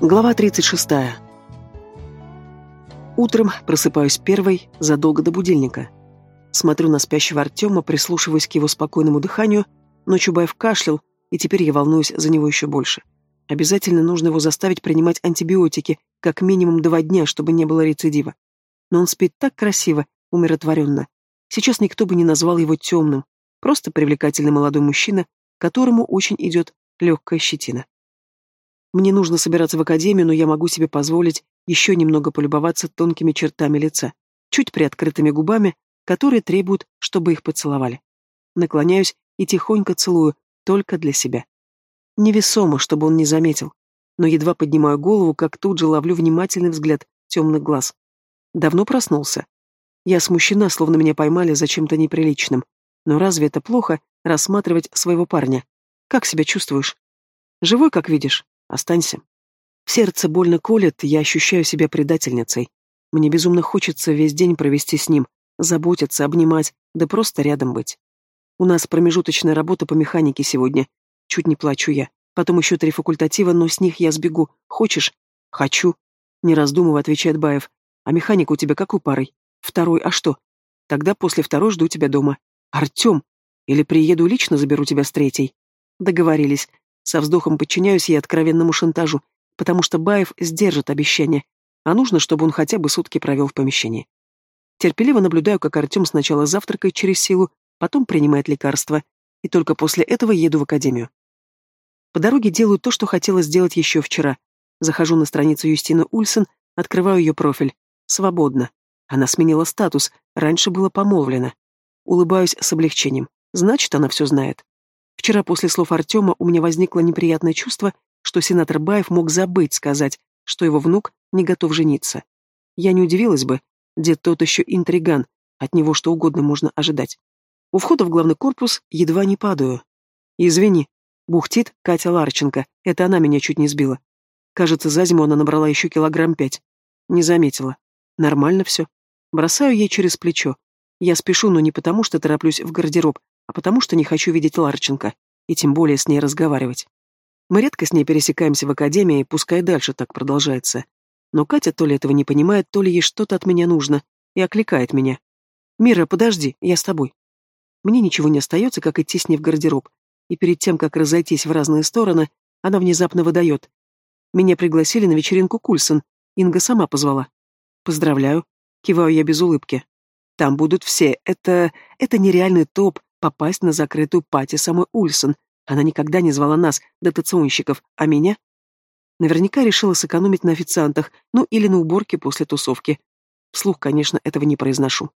Глава 36. Утром просыпаюсь первой, задолго до будильника. Смотрю на спящего Артема, прислушиваясь к его спокойному дыханию, но Чубаев кашлял, и теперь я волнуюсь за него еще больше. Обязательно нужно его заставить принимать антибиотики, как минимум два дня, чтобы не было рецидива. Но он спит так красиво, умиротворенно. Сейчас никто бы не назвал его темным, просто привлекательный молодой мужчина, которому очень идет легкая щетина. Мне нужно собираться в академию, но я могу себе позволить еще немного полюбоваться тонкими чертами лица, чуть приоткрытыми губами, которые требуют, чтобы их поцеловали. Наклоняюсь и тихонько целую, только для себя. Невесомо, чтобы он не заметил, но едва поднимаю голову, как тут же ловлю внимательный взгляд темных глаз. Давно проснулся. Я смущена, словно меня поймали за чем-то неприличным. Но разве это плохо рассматривать своего парня? Как себя чувствуешь? Живой, как видишь? Останься. Сердце больно колет, я ощущаю себя предательницей. Мне безумно хочется весь день провести с ним, заботиться, обнимать, да просто рядом быть. У нас промежуточная работа по механике сегодня. Чуть не плачу я. Потом еще три факультатива, но с них я сбегу. Хочешь? Хочу. Не раздумывая, отвечает Баев. А механика у тебя какой парой? Второй, а что? Тогда после второй жду тебя дома. Артем! Или приеду лично заберу тебя с третьей. Договорились. Со вздохом подчиняюсь я откровенному шантажу, потому что Баев сдержит обещание, а нужно, чтобы он хотя бы сутки провел в помещении. Терпеливо наблюдаю, как Артем сначала завтракает через силу, потом принимает лекарства, и только после этого еду в академию. По дороге делаю то, что хотела сделать еще вчера. Захожу на страницу Юстины Ульсен, открываю ее профиль. Свободно. Она сменила статус, раньше было помолвлено. Улыбаюсь с облегчением. Значит, она все знает. Вчера после слов Артема у меня возникло неприятное чувство, что сенатор Баев мог забыть сказать, что его внук не готов жениться. Я не удивилась бы, дед тот еще интриган, от него что угодно можно ожидать. У входа в главный корпус едва не падаю. Извини, бухтит Катя Ларченко, это она меня чуть не сбила. Кажется, за зиму она набрала еще килограмм пять. Не заметила. Нормально все. Бросаю ей через плечо. Я спешу, но не потому, что тороплюсь в гардероб, а потому что не хочу видеть Ларченко, и тем более с ней разговаривать. Мы редко с ней пересекаемся в академии, пускай дальше так продолжается. Но Катя то ли этого не понимает, то ли ей что-то от меня нужно, и окликает меня. «Мира, подожди, я с тобой». Мне ничего не остается, как идти с ней в гардероб, и перед тем, как разойтись в разные стороны, она внезапно выдает. Меня пригласили на вечеринку Кульсон, Инга сама позвала. «Поздравляю», киваю я без улыбки. «Там будут все, это... это нереальный топ, попасть на закрытую пати самой Ульсон. Она никогда не звала нас, дотационщиков, а меня? Наверняка решила сэкономить на официантах, ну или на уборке после тусовки. Вслух, конечно, этого не произношу.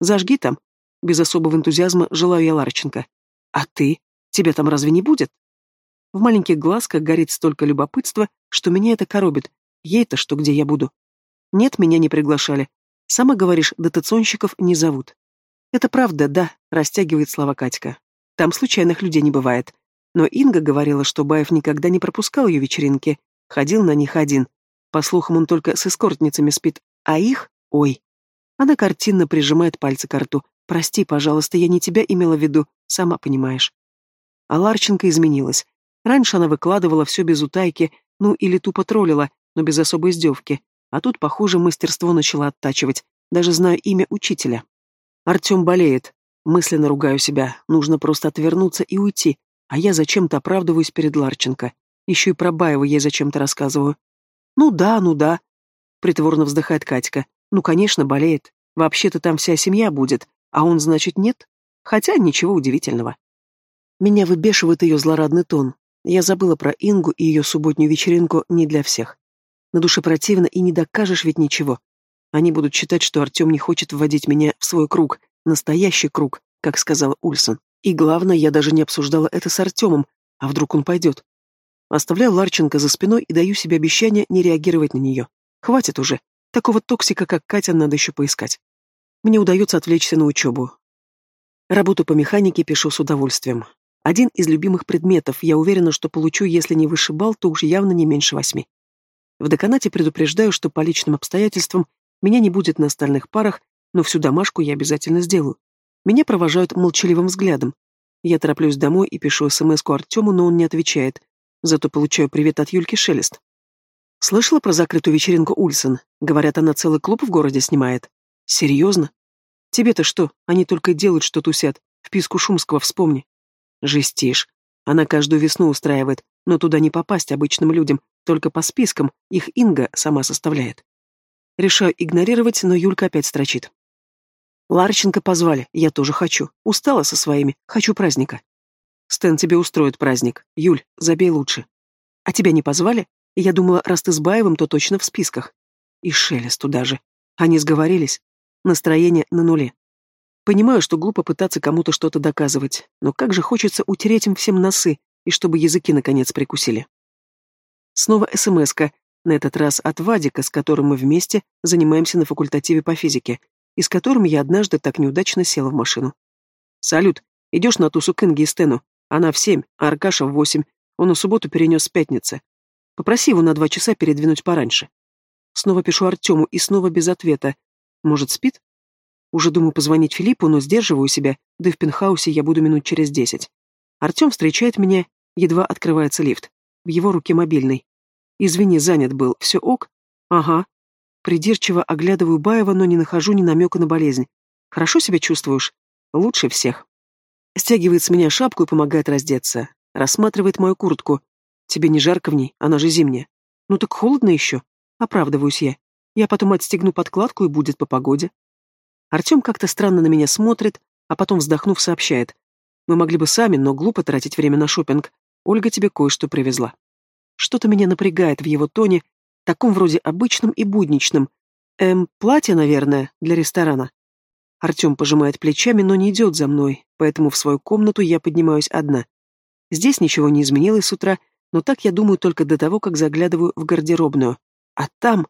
Зажги там. Без особого энтузиазма желаю я Ларченко. А ты? Тебя там разве не будет? В маленьких глазках горит столько любопытства, что меня это коробит. Ей-то что, где я буду? Нет, меня не приглашали. Сама говоришь, дотационщиков не зовут. Это правда, да, растягивает слова Катька. Там случайных людей не бывает. Но Инга говорила, что Баев никогда не пропускал ее вечеринки, ходил на них один. По слухам, он только с эскортницами спит, а их — ой. Она картинно прижимает пальцы к рту. «Прости, пожалуйста, я не тебя имела в виду, сама понимаешь». А Ларченко изменилась. Раньше она выкладывала все без утайки, ну или тупо троллила, но без особой издевки. А тут, похоже, мастерство начала оттачивать, даже знаю имя учителя. Артем болеет. Мысленно ругаю себя. Нужно просто отвернуться и уйти. А я зачем-то оправдываюсь перед Ларченко. Еще и про Баева ей зачем-то рассказываю. Ну да, ну да. Притворно вздыхает Катька. Ну, конечно, болеет. Вообще-то там вся семья будет. А он, значит, нет? Хотя ничего удивительного. Меня выбешивает ее злорадный тон. Я забыла про Ингу и ее субботнюю вечеринку не для всех. На душе противно и не докажешь ведь ничего. Они будут считать, что Артем не хочет вводить меня в свой круг, настоящий круг, как сказал Ульсон. И главное, я даже не обсуждала это с Артемом, а вдруг он пойдет. Оставляю Ларченко за спиной и даю себе обещание не реагировать на нее. Хватит уже. Такого токсика, как Катя, надо еще поискать. Мне удается отвлечься на учебу. Работу по механике пишу с удовольствием. Один из любимых предметов, я уверена, что получу, если не выше балл, то уж явно не меньше восьми. В деканате предупреждаю, что по личным обстоятельствам меня не будет на остальных парах, но всю домашку я обязательно сделаю. Меня провожают молчаливым взглядом. Я тороплюсь домой и пишу смс-ку Артему, но он не отвечает. Зато получаю привет от Юльки Шелест. Слышала про закрытую вечеринку Ульсон? Говорят, она целый клуб в городе снимает. Серьезно? Тебе-то что? Они только делают, что тусят. В писку Шумского вспомни. Жестишь. Она каждую весну устраивает, но туда не попасть обычным людям, только по спискам, их Инга сама составляет. Решаю игнорировать, но Юлька опять строчит. Ларченко позвали, я тоже хочу. Устала со своими, хочу праздника. Стэн тебе устроит праздник. Юль, забей лучше. А тебя не позвали? Я думала, раз ты с Баевым, то точно в списках. И Шелест туда же. Они сговорились. Настроение на нуле. Понимаю, что глупо пытаться кому-то что-то доказывать, но как же хочется утереть им всем носы, и чтобы языки наконец прикусили. Снова СМС-ка, на этот раз от Вадика, с которым мы вместе занимаемся на факультативе по физике, и с которым я однажды так неудачно села в машину. «Салют, идешь на тусу к Инге и Стэну? Она в семь, а Аркаша в восемь. Он на субботу перенес с пятницы. Попроси его на два часа передвинуть пораньше». Снова пишу Артему, и снова без ответа. Может, спит? Уже думаю позвонить Филиппу, но сдерживаю себя, да в пентхаусе я буду минут через десять. Артем встречает меня, едва открывается лифт. В его руке мобильный. Извини, занят был. Все ок? Ага. Придирчиво оглядываю Баева, но не нахожу ни намека на болезнь. Хорошо себя чувствуешь? Лучше всех. Стягивает с меня шапку и помогает раздеться. Рассматривает мою куртку. Тебе не жарко в ней, она же зимняя. Ну так холодно еще. Оправдываюсь я. Я потом отстегну подкладку и будет по погоде. Артем как-то странно на меня смотрит, а потом, вздохнув, сообщает. Мы могли бы сами, но глупо тратить время на шопинг. Ольга тебе кое-что привезла. Что-то меня напрягает в его тоне, таком вроде обычном и будничном. Эм, платье, наверное, для ресторана. Артем пожимает плечами, но не идет за мной, поэтому в свою комнату я поднимаюсь одна. Здесь ничего не изменилось с утра, но так я думаю только до того, как заглядываю в гардеробную. А там,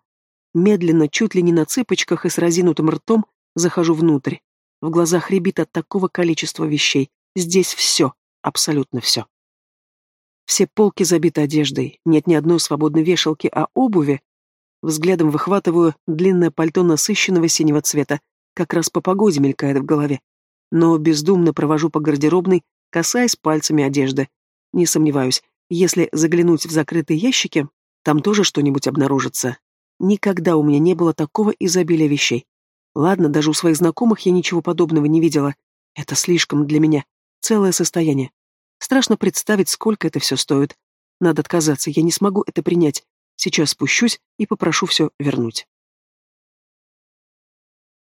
медленно, чуть ли не на цыпочках и с разинутым ртом, Захожу внутрь. В глазах рябит от такого количества вещей. Здесь все, абсолютно все. Все полки забиты одеждой, нет ни одной свободной вешалки, а обуви... Взглядом выхватываю длинное пальто насыщенного синего цвета, как раз по погоде мелькает в голове. Но бездумно провожу по гардеробной, касаясь пальцами одежды. Не сомневаюсь, если заглянуть в закрытые ящики, там тоже что-нибудь обнаружится. Никогда у меня не было такого изобилия вещей. Ладно, даже у своих знакомых я ничего подобного не видела. Это слишком для меня. Целое состояние. Страшно представить, сколько это все стоит. Надо отказаться, я не смогу это принять. Сейчас спущусь и попрошу все вернуть.